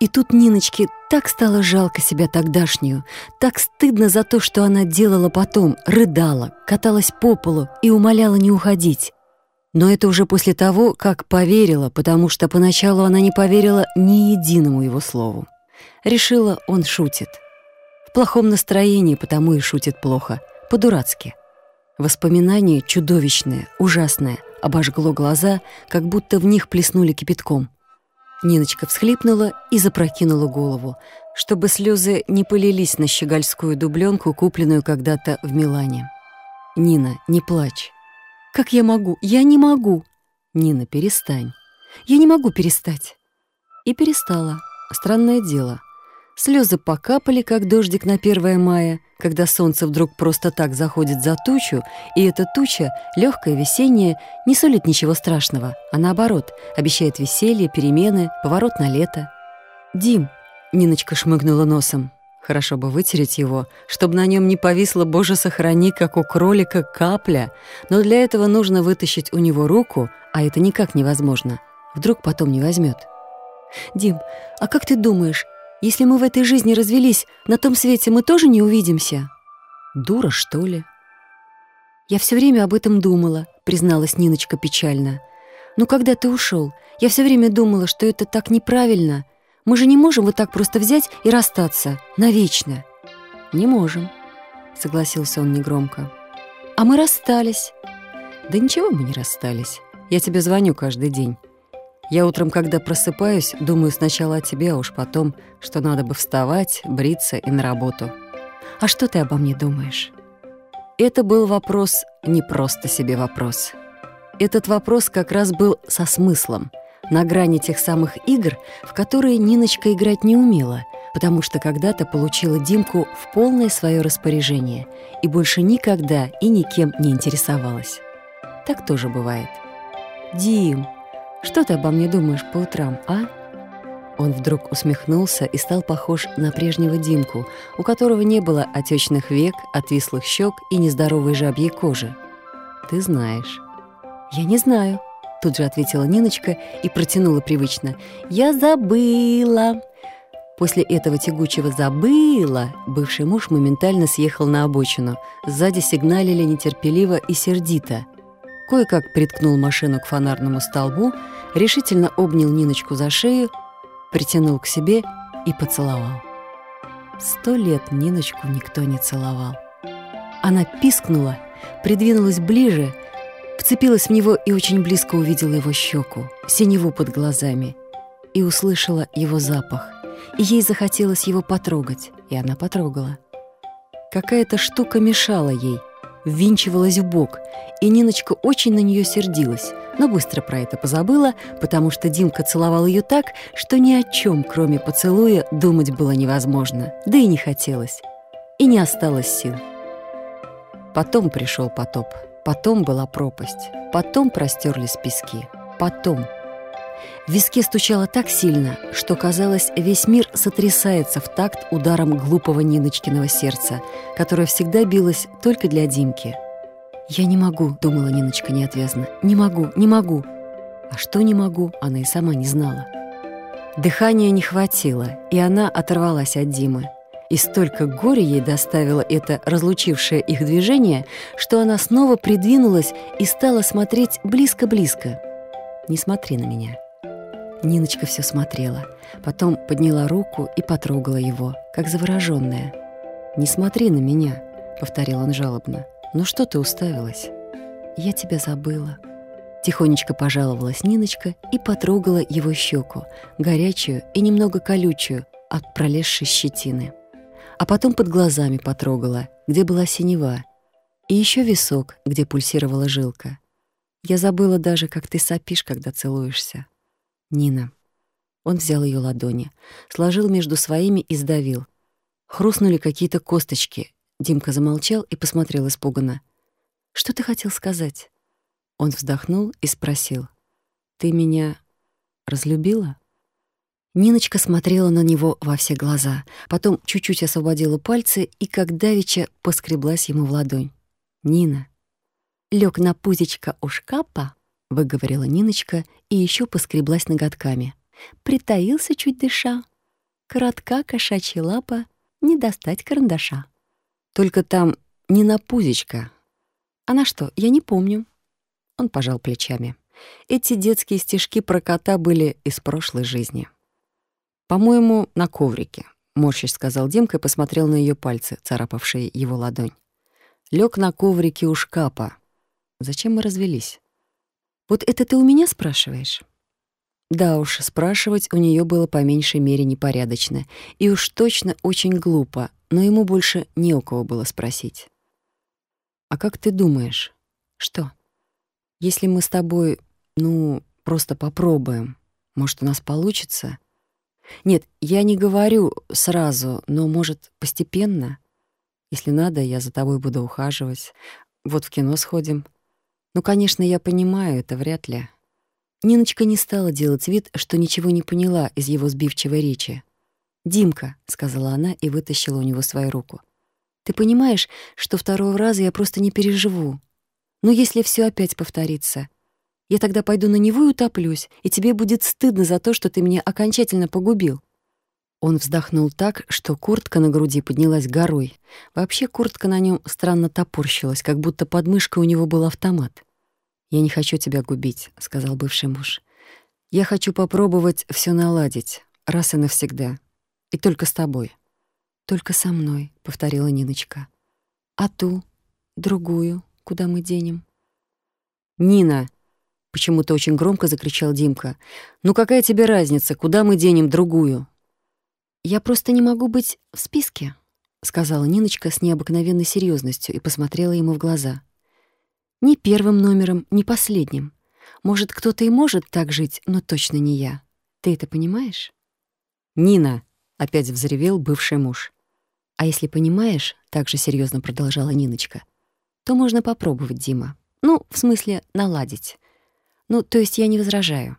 И тут Ниночке так стало жалко себя тогдашнюю, так стыдно за то, что она делала потом, рыдала, каталась по полу и умоляла не уходить. Но это уже после того, как поверила, потому что поначалу она не поверила ни единому его слову. Решила, он шутит. В плохом настроении, потому и шутит плохо, по-дурацки. Воспоминание чудовищное, ужасное, обожгло глаза, как будто в них плеснули кипятком. Ниночка всхлипнула и запрокинула голову, чтобы слезы не полились на щегольскую дубленку, купленную когда-то в Милане. «Нина, не плачь». «Как я могу? Я не могу!» «Нина, перестань». «Я не могу перестать». И перестала. Странное дело. Слезы покапали, как дождик на 1 мая, когда солнце вдруг просто так заходит за тучу, и эта туча, легкая, весенняя, не сулит ничего страшного, а наоборот, обещает веселье, перемены, поворот на лето. «Дим!» — Ниночка шмыгнула носом. Хорошо бы вытереть его, чтобы на нем не повисло, боже, сохрани, как у кролика, капля. Но для этого нужно вытащить у него руку, а это никак невозможно. Вдруг потом не возьмет. «Дим, а как ты думаешь, если мы в этой жизни развелись, на том свете мы тоже не увидимся?» «Дура, что ли?» «Я все время об этом думала», — призналась Ниночка печально. «Но когда ты ушел, я все время думала, что это так неправильно. Мы же не можем вот так просто взять и расстаться. Навечно». «Не можем», — согласился он негромко. «А мы расстались». «Да ничего мы не расстались. Я тебе звоню каждый день. Я утром, когда просыпаюсь, думаю сначала о тебе, а уж потом, что надо бы вставать, бриться и на работу. А что ты обо мне думаешь? Это был вопрос, не просто себе вопрос. Этот вопрос как раз был со смыслом, на грани тех самых игр, в которые Ниночка играть не умела, потому что когда-то получила Димку в полное свое распоряжение и больше никогда и никем не интересовалась. Так тоже бывает. «Дим, что ты обо мне думаешь по утрам, а?» Он вдруг усмехнулся и стал похож на прежнего Димку, у которого не было отечных век, отвислых щек и нездоровой жабьей кожи. «Ты знаешь». «Я не знаю», — тут же ответила Ниночка и протянула привычно. «Я забыла». После этого тягучего «забыла» бывший муж моментально съехал на обочину. Сзади сигналили нетерпеливо и сердито — кое-как приткнул машину к фонарному столбу, решительно обнял Ниночку за шею, притянул к себе и поцеловал. Сто лет Ниночку никто не целовал. Она пискнула, придвинулась ближе, вцепилась в него и очень близко увидела его щеку, синеву под глазами, и услышала его запах. И ей захотелось его потрогать, и она потрогала. Какая-то штука мешала ей — ввинчивалась в бок, и Ниночка очень на нее сердилась, но быстро про это позабыла, потому что Димка целовал ее так, что ни о чем, кроме поцелуя, думать было невозможно, да и не хотелось, и не осталось сил. Потом пришел потоп, потом была пропасть, потом простерлись пески, потом — в виске стучало так сильно, что, казалось, весь мир сотрясается в такт ударом глупого Ниночкиного сердца, которое всегда билось только для Димки. «Я не могу», — думала Ниночка неотвязно. «Не могу, не могу». А что не могу, она и сама не знала. Дыхания не хватило, и она оторвалась от Димы. И столько горя ей доставило это разлучившее их движение, что она снова придвинулась и стала смотреть близко-близко. «Не смотри на меня», Ниночка все смотрела, потом подняла руку и потрогала его, как завороженная. «Не смотри на меня», — повторил он жалобно. «Ну что ты уставилась?» «Я тебя забыла». Тихонечко пожаловалась Ниночка и потрогала его щеку, горячую и немного колючую от пролезшей щетины. А потом под глазами потрогала, где была синева, и еще висок, где пульсировала жилка. Я забыла даже, как ты сопишь, когда целуешься. Нина. Он взял ее ладони, сложил между своими и сдавил. Хрустнули какие-то косточки. Димка замолчал и посмотрел испуганно. «Что ты хотел сказать?» Он вздохнул и спросил. «Ты меня разлюбила?» Ниночка смотрела на него во все глаза, потом чуть-чуть освободила пальцы и, как давеча, поскреблась ему в ладонь. «Нина, лег на пузечко у шкафа, — выговорила Ниночка и еще поскреблась ноготками. Притаился чуть дыша. Коротка кошачья лапа, не достать карандаша. Только там не на пузечко. А на что, я не помню. Он пожал плечами. Эти детские стишки про кота были из прошлой жизни. «По-моему, на коврике», — морщись сказал Димка и посмотрел на ее пальцы, царапавшие его ладонь. Лег на коврике у шкафа. Зачем мы развелись? Вот это ты у меня спрашиваешь? Да уж, спрашивать у нее было по меньшей мере непорядочно. И уж точно очень глупо, но ему больше не у кого было спросить. «А как ты думаешь? Что? Если мы с тобой, ну, просто попробуем, может, у нас получится?» «Нет, я не говорю сразу, но, может, постепенно? Если надо, я за тобой буду ухаживать. Вот в кино сходим. Ну, конечно, я понимаю, это вряд ли». Ниночка не стала делать вид, что ничего не поняла из его сбивчивой речи. «Димка», — сказала она и вытащила у него свою руку. «Ты понимаешь, что второго раза я просто не переживу. Но если все опять повторится, я тогда пойду на него и утоплюсь, и тебе будет стыдно за то, что ты меня окончательно погубил». Он вздохнул так, что куртка на груди поднялась горой. Вообще куртка на нем странно топорщилась, как будто под мышкой у него был автомат. «Я не хочу тебя губить», — сказал бывший муж. «Я хочу попробовать все наладить, раз и навсегда. И только с тобой». «Только со мной», — повторила Ниночка. «А ту, другую, куда мы денем?» «Нина!» — почему-то очень громко закричал Димка. «Ну какая тебе разница, куда мы денем другую?» «Я просто не могу быть в списке», — сказала Ниночка с необыкновенной серьезностью и посмотрела ему в глаза. Ни первым номером, ни последним. Может, кто-то и может так жить, но точно не я. Ты это понимаешь? Нина, опять взревел бывший муж. А если понимаешь, так же серьезно продолжала Ниночка, то можно попробовать, Дима. Ну, в смысле, наладить. Ну, то есть я не возражаю.